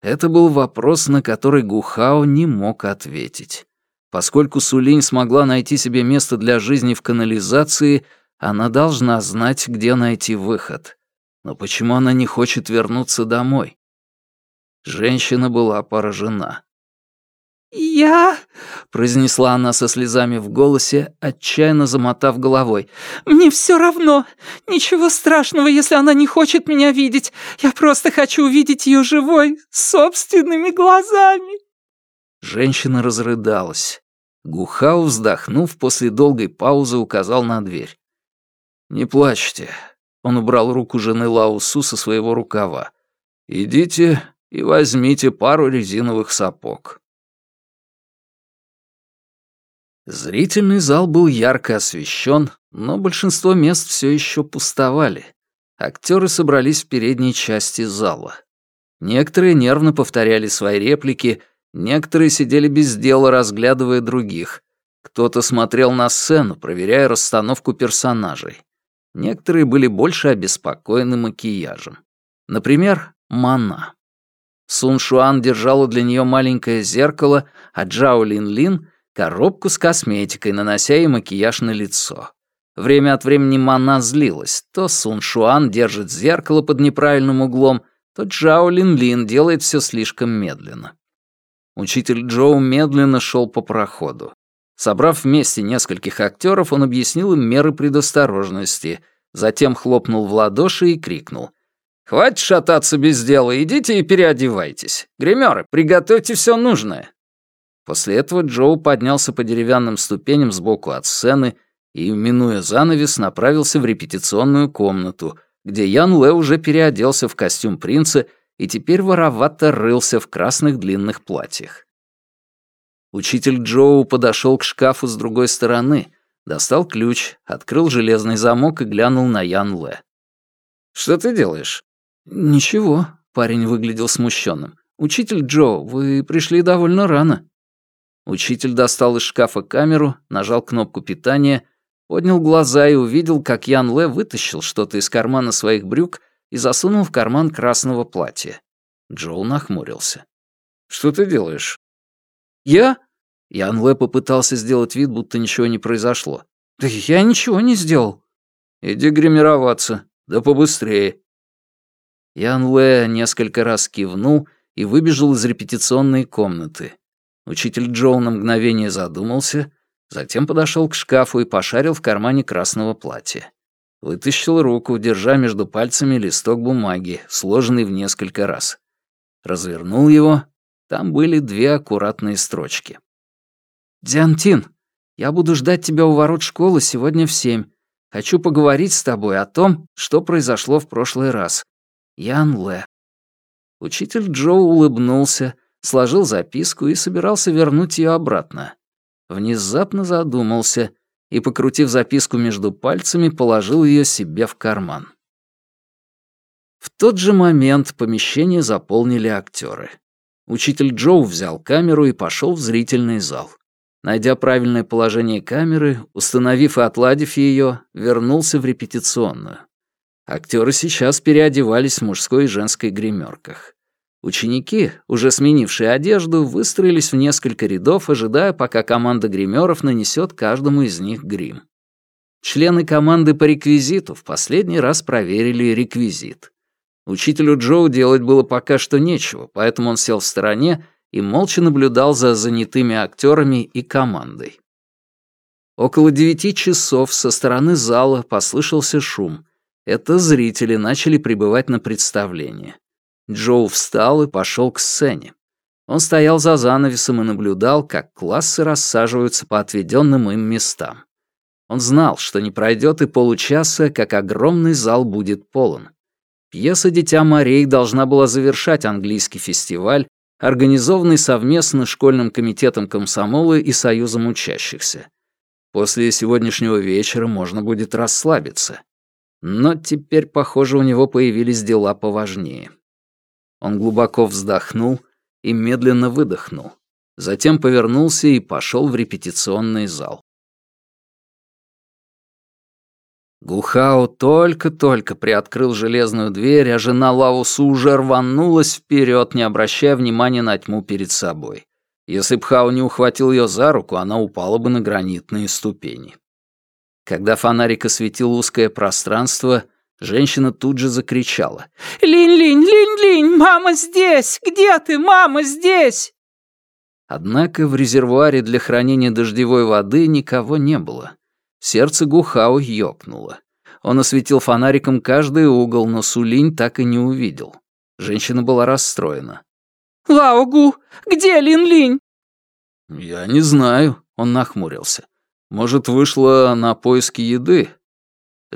Speaker 1: Это был вопрос, на который Гухао не мог ответить. Поскольку Сулинь смогла найти себе место для жизни в канализации, она должна знать, где найти выход. Но почему она не хочет вернуться домой? Женщина была поражена.
Speaker 2: «Я...»
Speaker 1: — произнесла она со слезами в голосе, отчаянно замотав головой.
Speaker 2: «Мне все равно. Ничего страшного, если она не хочет меня видеть. Я просто хочу увидеть ее живой, собственными глазами».
Speaker 1: Женщина разрыдалась. Гухау, вздохнув, после долгой паузы указал на дверь. «Не плачьте». Он убрал руку жены Лаусу со своего рукава. «Идите и возьмите пару резиновых сапог». Зрительный зал был ярко освещен, но большинство мест все еще пустовали. Актеры собрались в передней части зала. Некоторые нервно повторяли свои реплики, некоторые сидели без дела, разглядывая других. Кто-то смотрел на сцену, проверяя расстановку персонажей. Некоторые были больше обеспокоены макияжем. Например, Мана. Сун Шуан держала для нее маленькое зеркало, а Джао Лин Лин коробку с косметикой, нанося ей макияж на лицо. Время от времени Мана злилась. То Сун Шуан держит зеркало под неправильным углом, то Джао Лин Лин делает все слишком медленно. Учитель Джоу медленно шел по проходу. Собрав вместе нескольких актеров, он объяснил им меры предосторожности, затем хлопнул в ладоши и крикнул. «Хватит шататься без дела, идите и переодевайтесь. Гримеры, приготовьте все нужное». После этого Джоу поднялся по деревянным ступеням сбоку от сцены и, минуя занавес, направился в репетиционную комнату, где Ян Лэ уже переоделся в костюм принца и теперь воровато рылся в красных длинных платьях. Учитель Джоу подошел к шкафу с другой стороны, достал ключ, открыл железный замок и глянул на Ян Лэ. «Что ты делаешь?» «Ничего», — парень выглядел смущенным. «Учитель Джоу, вы пришли довольно рано». Учитель достал из шкафа камеру, нажал кнопку питания, поднял глаза и увидел, как Ян Ле вытащил что-то из кармана своих брюк и засунул в карман красного платья. Джоу нахмурился. «Что ты делаешь?» «Я?» Ян Ле попытался сделать вид, будто ничего не произошло. «Да я ничего не сделал». «Иди гримироваться. Да побыстрее». Ян Ле несколько раз кивнул и выбежал из репетиционной комнаты. Учитель Джоу на мгновение задумался, затем подошел к шкафу и пошарил в кармане красного платья. Вытащил руку, держа между пальцами листок бумаги, сложенный в несколько раз. Развернул его. Там были две аккуратные строчки.
Speaker 2: «Диантин, я буду ждать тебя у ворот школы сегодня в семь. Хочу поговорить с тобой о том, что произошло в прошлый раз. Ян Лэ».
Speaker 1: Учитель Джо улыбнулся, сложил записку и собирался вернуть ее обратно. Внезапно задумался и, покрутив записку между пальцами, положил ее себе в карман. В тот же момент помещение заполнили актеры. Учитель Джоу взял камеру и пошел в зрительный зал. Найдя правильное положение камеры, установив и отладив ее, вернулся в репетиционную. Актеры сейчас переодевались в мужской и женской гримерках. Ученики, уже сменившие одежду, выстроились в несколько рядов, ожидая, пока команда гримеров нанесет каждому из них грим. Члены команды по реквизиту в последний раз проверили реквизит. Учителю Джоу делать было пока что нечего, поэтому он сел в стороне и молча наблюдал за занятыми актерами и командой. Около девяти часов со стороны зала послышался шум. Это зрители начали прибывать на представление. Джоу встал и пошел к сцене. Он стоял за занавесом и наблюдал, как классы рассаживаются по отведенным им местам. Он знал, что не пройдет и получаса, как огромный зал будет полон. Пьеса «Дитя морей» должна была завершать английский фестиваль, организованный совместно школьным комитетом комсомола и союзом учащихся. После сегодняшнего вечера можно будет расслабиться. Но теперь, похоже, у него появились дела поважнее. Он глубоко вздохнул и медленно выдохнул. Затем повернулся и пошел в репетиционный зал. Гухао только-только приоткрыл железную дверь, а жена Лаусу уже рванулась вперед, не обращая внимания на тьму перед собой. Если б Хао не ухватил ее за руку, она упала бы на гранитные ступени. Когда фонарик осветил узкое пространство, Женщина тут же закричала.
Speaker 4: «Линь-линь, линь-линь, мама здесь! Где ты, мама здесь?»
Speaker 1: Однако в резервуаре для хранения дождевой воды никого не было. Сердце Гухао ёкнуло. Он осветил фонариком каждый угол, но Сулинь так и не увидел. Женщина была расстроена.
Speaker 4: «Лаогу, где Лин-линь?»
Speaker 1: «Я не знаю», — он нахмурился. «Может, вышла на поиски еды,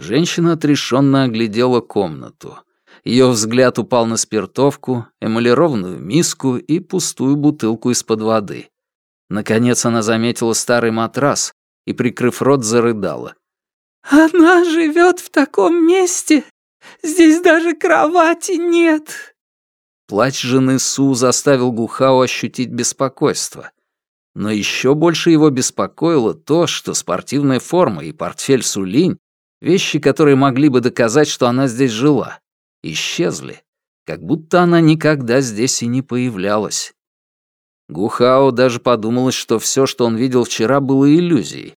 Speaker 1: Женщина отрешенно оглядела комнату. Ее взгляд упал на спиртовку, эмалированную миску и пустую бутылку из-под воды. Наконец она заметила старый матрас и, прикрыв рот, зарыдала.
Speaker 4: «Она живет в таком месте! Здесь даже кровати нет!»
Speaker 1: Плач жены Су заставил Гухао ощутить беспокойство. Но еще больше его беспокоило то, что спортивная форма и портфель Сулинь Вещи, которые могли бы доказать, что она здесь жила, исчезли, как будто она никогда здесь и не появлялась. Гухао даже подумалось, что все, что он видел вчера, было иллюзией.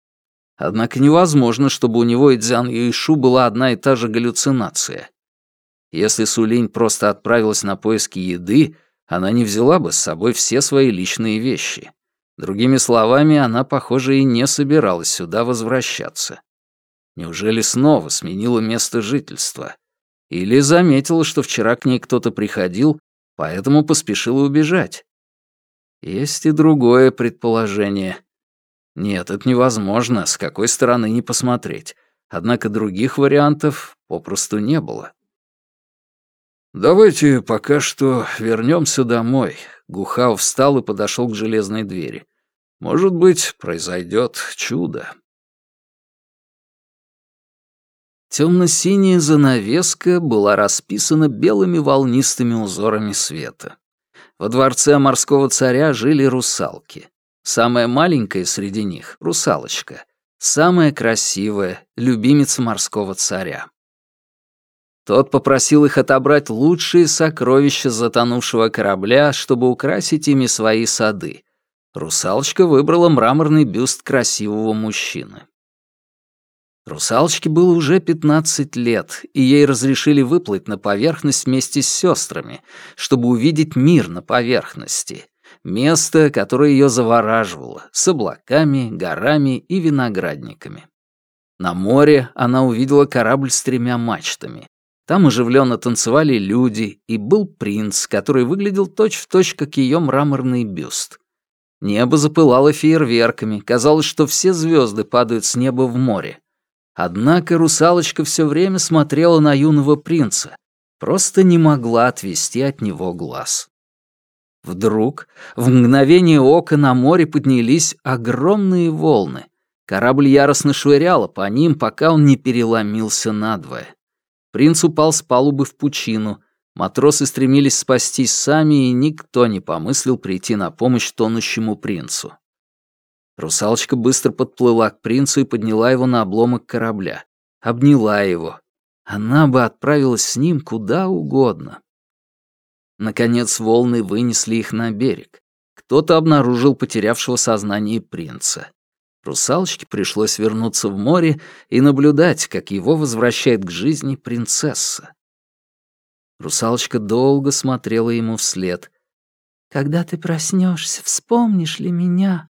Speaker 1: Однако невозможно, чтобы у него и Дзян Юишу была одна и та же галлюцинация. Если Сулинь просто отправилась на поиски еды, она не взяла бы с собой все свои личные вещи. Другими словами, она, похоже, и не собиралась сюда возвращаться. Неужели снова сменила место жительства? Или заметила, что вчера к ней кто-то приходил, поэтому поспешила убежать? Есть и другое предположение. Нет, это невозможно, с какой стороны не посмотреть. Однако других вариантов попросту не было. «Давайте пока что вернемся домой». Гухау встал и подошел к железной двери. «Может быть, произойдет чудо». Темно-синяя занавеска была расписана белыми волнистыми узорами света. Во дворце морского царя жили русалки. Самая маленькая среди них — русалочка. Самая красивая — любимица морского царя. Тот попросил их отобрать лучшие сокровища затонувшего корабля, чтобы украсить ими свои сады. Русалочка выбрала мраморный бюст красивого мужчины. Русалочке было уже 15 лет, и ей разрешили выплыть на поверхность вместе с сестрами, чтобы увидеть мир на поверхности. Место, которое ее завораживало, с облаками, горами и виноградниками. На море она увидела корабль с тремя мачтами. Там оживленно танцевали люди, и был принц, который выглядел точь-в-точь, точь, как ее мраморный бюст. Небо запылало фейерверками, казалось, что все звезды падают с неба в море. Однако русалочка все время смотрела на юного принца, просто не могла отвести от него глаз. Вдруг, в мгновение ока на море поднялись огромные волны. Корабль яростно швыряло по ним, пока он не переломился надвое. Принц упал с палубы в пучину. Матросы стремились спастись сами, и никто не помыслил прийти на помощь тонущему принцу. Русалочка быстро подплыла к принцу и подняла его на обломок корабля. Обняла его. Она бы отправилась с ним куда угодно. Наконец волны вынесли их на берег. Кто-то обнаружил потерявшего сознание принца. Русалочке пришлось вернуться в море и наблюдать, как его возвращает к жизни принцесса. Русалочка долго смотрела ему вслед.
Speaker 2: «Когда ты проснешься, вспомнишь ли меня?»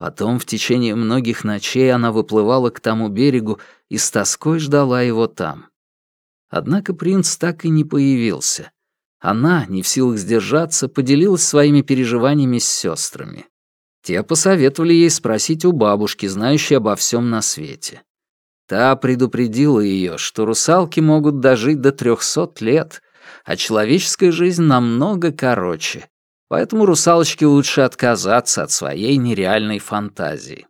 Speaker 1: Потом в течение многих ночей она выплывала к тому берегу и с тоской ждала его там. Однако принц так и не появился. Она, не в силах сдержаться, поделилась своими переживаниями с сестрами. Те посоветовали ей спросить у бабушки, знающей обо всем на свете. Та предупредила ее, что русалки могут дожить до трехсот лет, а человеческая жизнь намного короче, поэтому русалочке лучше отказаться от своей нереальной фантазии.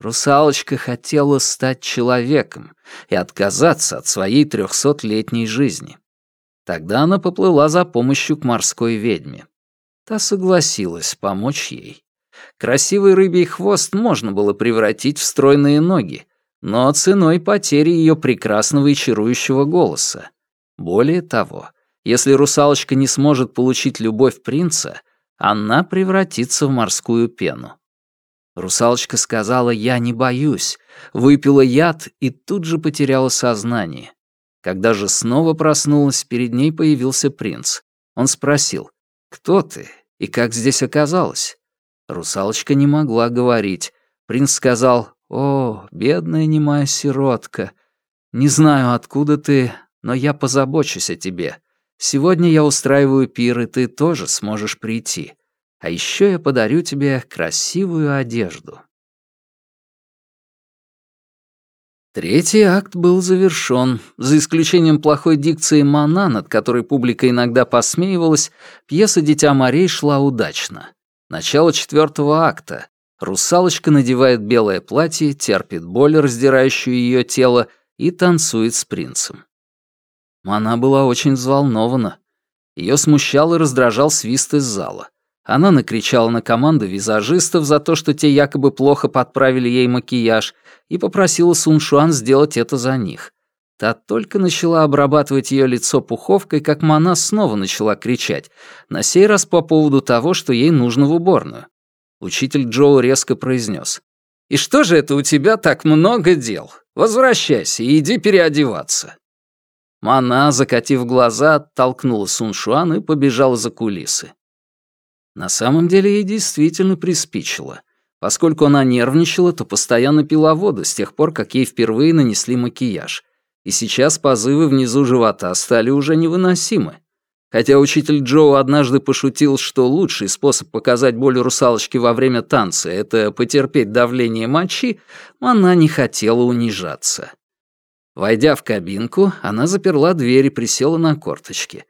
Speaker 1: Русалочка хотела стать человеком и отказаться от своей трехсотлетней жизни. Тогда она поплыла за помощью к морской ведьме. Та согласилась помочь ей. Красивый рыбий хвост можно было превратить в стройные ноги, но ценой потери ее прекрасного и чарующего голоса. Более того, если русалочка не сможет получить любовь принца, она превратится в морскую пену. Русалочка сказала «я не боюсь», выпила яд и тут же потеряла сознание. Когда же снова проснулась, перед ней появился принц. Он спросил «Кто ты и как здесь оказалась?» Русалочка не могла говорить. Принц сказал, «О, бедная немая сиротка, не знаю, откуда ты, но я позабочусь о тебе. Сегодня я устраиваю пир, и ты тоже сможешь прийти. А еще я подарю тебе красивую одежду». Третий акт был завершён. За исключением плохой дикции Мана, над которой публика иногда посмеивалась, пьеса «Дитя морей» шла удачно. Начало четвертого акта. Русалочка надевает белое платье, терпит боль, раздирающую ее тело, и танцует с принцем. Она была очень взволнована. Ее смущал и раздражал свист из зала. Она накричала на команду визажистов за то, что те якобы плохо подправили ей макияж, и попросила Суншуан сделать это за них. Та только начала обрабатывать ее лицо пуховкой, как Мана снова начала кричать, на сей раз по поводу того, что ей нужно в уборную. Учитель Джоу резко произнес. «И что же это у тебя так много дел? Возвращайся и иди переодеваться». Мана, закатив глаза, толкнула Суншуан и побежала за кулисы. На самом деле ей действительно приспичило. Поскольку она нервничала, то постоянно пила воду с тех пор, как ей впервые нанесли макияж — и сейчас позывы внизу живота стали уже невыносимы. Хотя учитель Джоу однажды пошутил, что лучший способ показать боль русалочки во время танца — это потерпеть давление мочи, она не хотела унижаться. Войдя в кабинку, она заперла дверь и присела на корточки.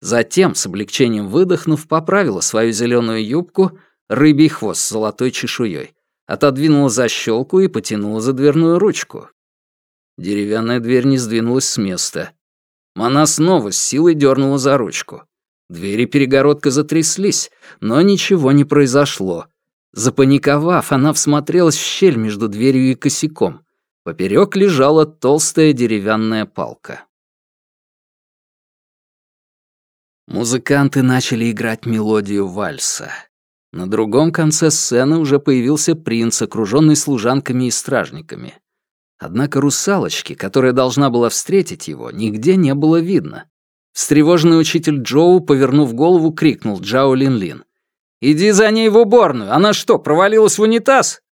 Speaker 1: Затем, с облегчением выдохнув, поправила свою зеленую юбку, рыбий хвост с золотой чешуей, отодвинула защелку и потянула за дверную ручку. Деревянная дверь не сдвинулась с места. Она снова с силой дернула за ручку. Двери перегородка затряслись, но ничего не произошло. Запаниковав, она всмотрелась в щель между дверью и косяком. Поперек лежала толстая деревянная палка. Музыканты начали играть мелодию вальса. На другом конце сцены уже появился принц, окруженный служанками и стражниками. Однако русалочки, которая должна была встретить его, нигде не было видно. Встревоженный учитель Джоу, повернув голову, крикнул Джао Лин Лин. «Иди за ней в уборную! Она что, провалилась в унитаз?»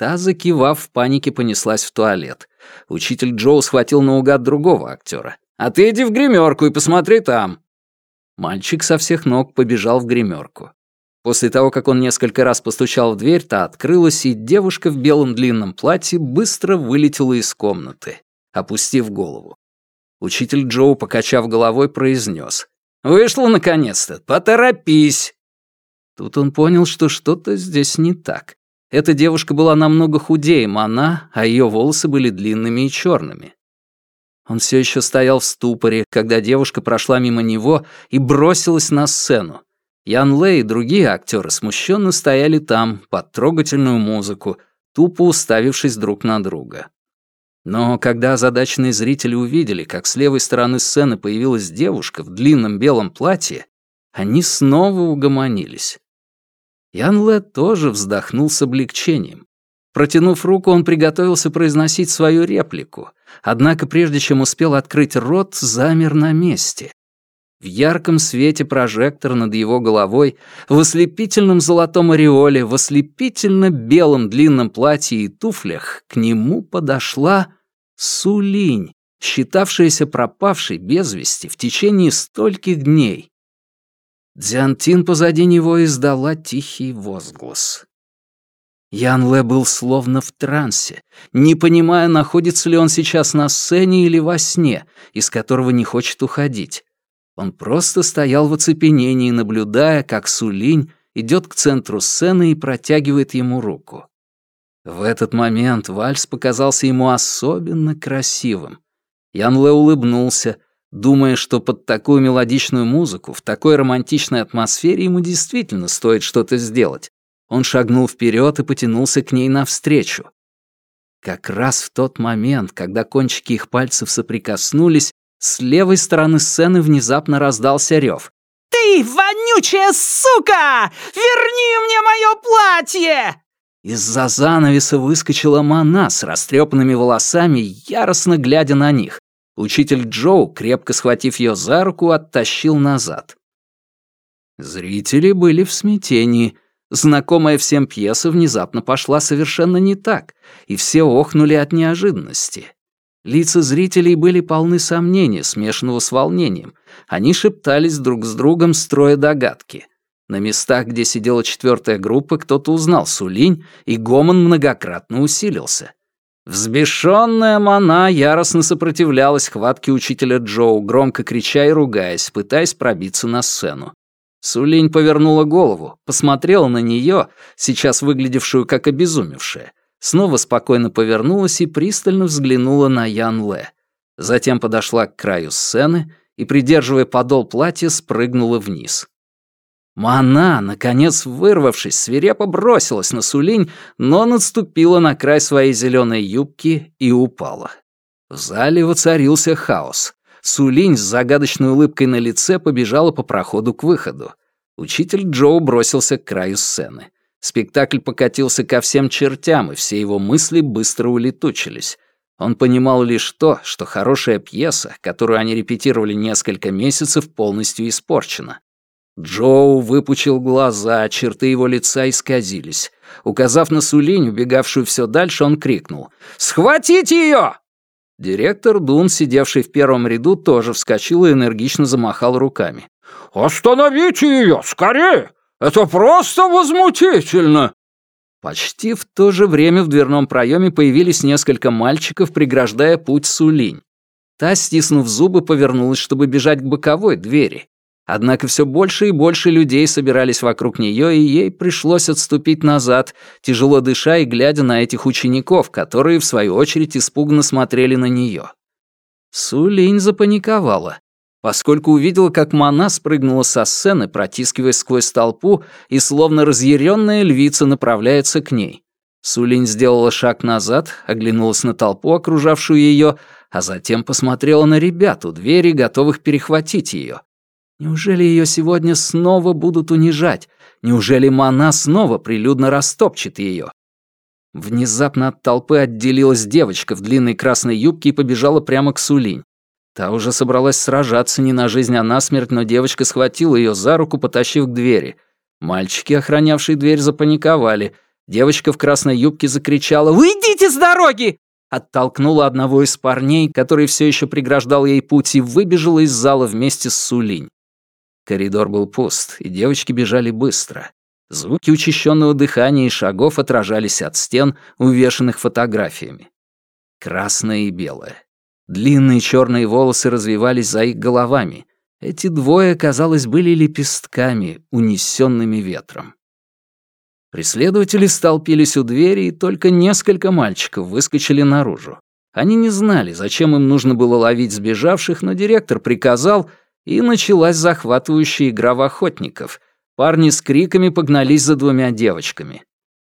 Speaker 1: Та, закивав, в панике понеслась в туалет. Учитель Джоу схватил наугад другого актера. «А ты иди в гримерку и посмотри там». Мальчик со всех ног побежал в гримерку. После того, как он несколько раз постучал в дверь, та открылась, и девушка в белом длинном платье быстро вылетела из комнаты, опустив голову. Учитель Джоу, покачав головой, произнес. «Вышла наконец-то! Поторопись!» Тут он понял, что что-то здесь не так. Эта девушка была намного худее Мана, а ее волосы были длинными и черными. Он все еще стоял в ступоре, когда девушка прошла мимо него и бросилась на сцену. Ян Лэй и другие актеры смущенно стояли там, под трогательную музыку, тупо уставившись друг на друга. Но когда озадаченные зрители увидели, как с левой стороны сцены появилась девушка в длинном белом платье, они снова угомонились. Ян Лэ тоже вздохнул с облегчением. Протянув руку, он приготовился произносить свою реплику, однако прежде чем успел открыть рот, замер на месте. В ярком свете прожектора над его головой, в ослепительном золотом ореоле, в ослепительно белом длинном платье и туфлях к нему подошла Сулинь, считавшаяся пропавшей без вести в течение стольких дней. Дзянтин позади него издала тихий возглас. Ян Лэ был словно в трансе, не понимая, находится ли он сейчас на сцене или во сне, из которого не хочет уходить. Он просто стоял в оцепенении, наблюдая, как Сулинь идет к центру сцены и протягивает ему руку. В этот момент вальс показался ему особенно красивым. Ян Лэ улыбнулся — думая, что под такую мелодичную музыку, в такой романтичной атмосфере ему действительно стоит что-то сделать. Он шагнул вперед и потянулся к ней навстречу. Как раз в тот момент, когда кончики их пальцев соприкоснулись, с левой стороны сцены внезапно раздался рев.
Speaker 4: «Ты, вонючая сука! Верни мне мое платье!»
Speaker 1: Из-за занавеса выскочила Мана с растрепанными волосами, яростно глядя на них. Учитель Джоу, крепко схватив ее за руку, оттащил назад. Зрители были в смятении. Знакомая всем пьеса внезапно пошла совершенно не так, и все охнули от неожиданности. Лица зрителей были полны сомнения, смешанного с волнением. Они шептались друг с другом, строя догадки. На местах, где сидела четвертая группа, кто-то узнал Сулинь, и гомон многократно усилился. Взбешенная Мана яростно сопротивлялась хватке учителя Джоу, громко крича и ругаясь, пытаясь пробиться на сцену. Сулинь повернула голову, посмотрела на нее, сейчас выглядевшую как обезумевшая, снова спокойно повернулась и пристально взглянула на Ян Лэ. Затем подошла к краю сцены и, придерживая подол платья, спрыгнула вниз. Мана, наконец вырвавшись, свирепо бросилась на Сулинь, но наступила на край своей зеленой юбки и упала. В зале воцарился хаос. Сулинь с загадочной улыбкой на лице побежала по проходу к выходу. Учитель Джоу бросился к краю сцены. Спектакль покатился ко всем чертям, и все его мысли быстро улетучились. Он понимал лишь то, что хорошая пьеса, которую они репетировали несколько месяцев, полностью испорчена. Джоу выпучил глаза, черты его лица исказились. Указав на Сулинь, убегавшую все дальше, он крикнул «Схватите ее!» Директор Дун, сидевший в первом ряду, тоже вскочил и энергично замахал руками. «Остановите ее! Скорее! Это просто возмутительно!» Почти в то же время в дверном проеме появились несколько мальчиков, преграждая путь Сулинь. Та, стиснув зубы, повернулась, чтобы бежать к боковой двери. Однако все больше и больше людей собирались вокруг нее, и ей пришлось отступить назад, тяжело дыша и глядя на этих учеников, которые, в свою очередь, испуганно смотрели на нее. Сулинь запаниковала, поскольку увидела, как Мана спрыгнула со сцены, протискиваясь сквозь толпу, и словно разъяренная львица направляется к ней. Сулинь сделала шаг назад, оглянулась на толпу, окружавшую ее, а затем посмотрела на ребят у двери, готовых перехватить ее. Неужели ее сегодня снова будут унижать? Неужели Мана снова прилюдно растопчет ее? Внезапно от толпы отделилась девочка в длинной красной юбке и побежала прямо к Сулинь. Та уже собралась сражаться не на жизнь, а на смерть, но девочка схватила ее за руку, потащив к двери. Мальчики, охранявшие дверь, запаниковали. Девочка в красной юбке закричала «Уйдите с дороги!» Оттолкнула одного из парней, который все еще преграждал ей путь, и выбежала из зала вместе с Сулинь. Коридор был пуст, и девочки бежали быстро. Звуки учащенного дыхания и шагов отражались от стен, увешанных фотографиями. Красное и белое. Длинные черные волосы развивались за их головами. Эти двое, казалось, были лепестками, унесенными ветром. Преследователи столпились у двери, и только несколько мальчиков выскочили наружу. Они не знали, зачем им нужно было ловить сбежавших, но директор приказал, и началась захватывающая игра в охотников. Парни с криками погнались за двумя девочками.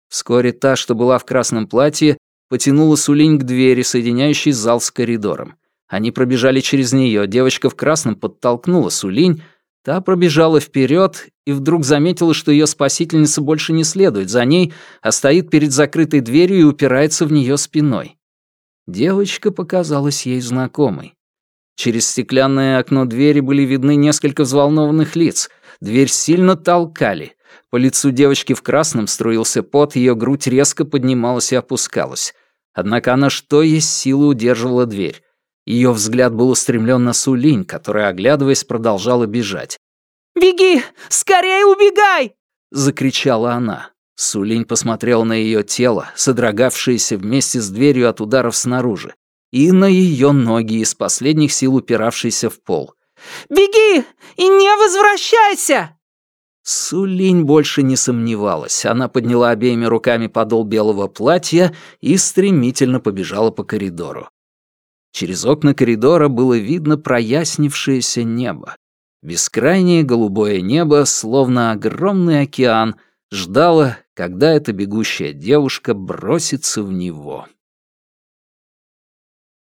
Speaker 1: Вскоре та, что была в красном платье, потянула Сулинь к двери, соединяющей зал с коридором. Они пробежали через нее, девочка в красном подтолкнула Сулинь, Та пробежала вперед и вдруг заметила, что ее спасительница больше не следует за ней, а стоит перед закрытой дверью и упирается в нее спиной. Девочка показалась ей знакомой. Через стеклянное окно двери были видны несколько взволнованных лиц. Дверь сильно толкали. По лицу девочки в красном струился пот, ее грудь резко поднималась и опускалась. Однако она что есть силы удерживала дверь. Ее взгляд был устремлен на Сулинь, которая, оглядываясь, продолжала бежать.
Speaker 4: «Беги! Скорее убегай!»
Speaker 1: — закричала она. Сулинь посмотрел на ее тело, содрогавшееся вместе с дверью от ударов снаружи, и на ее ноги из последних сил упиравшиеся в пол.
Speaker 4: «Беги и не возвращайся!»
Speaker 1: Сулинь больше не сомневалась. Она подняла обеими руками подол белого платья и стремительно побежала по коридору. Через окна коридора было видно прояснившееся небо. Бескрайнее голубое небо, словно огромный океан, ждало, когда эта бегущая девушка бросится в него.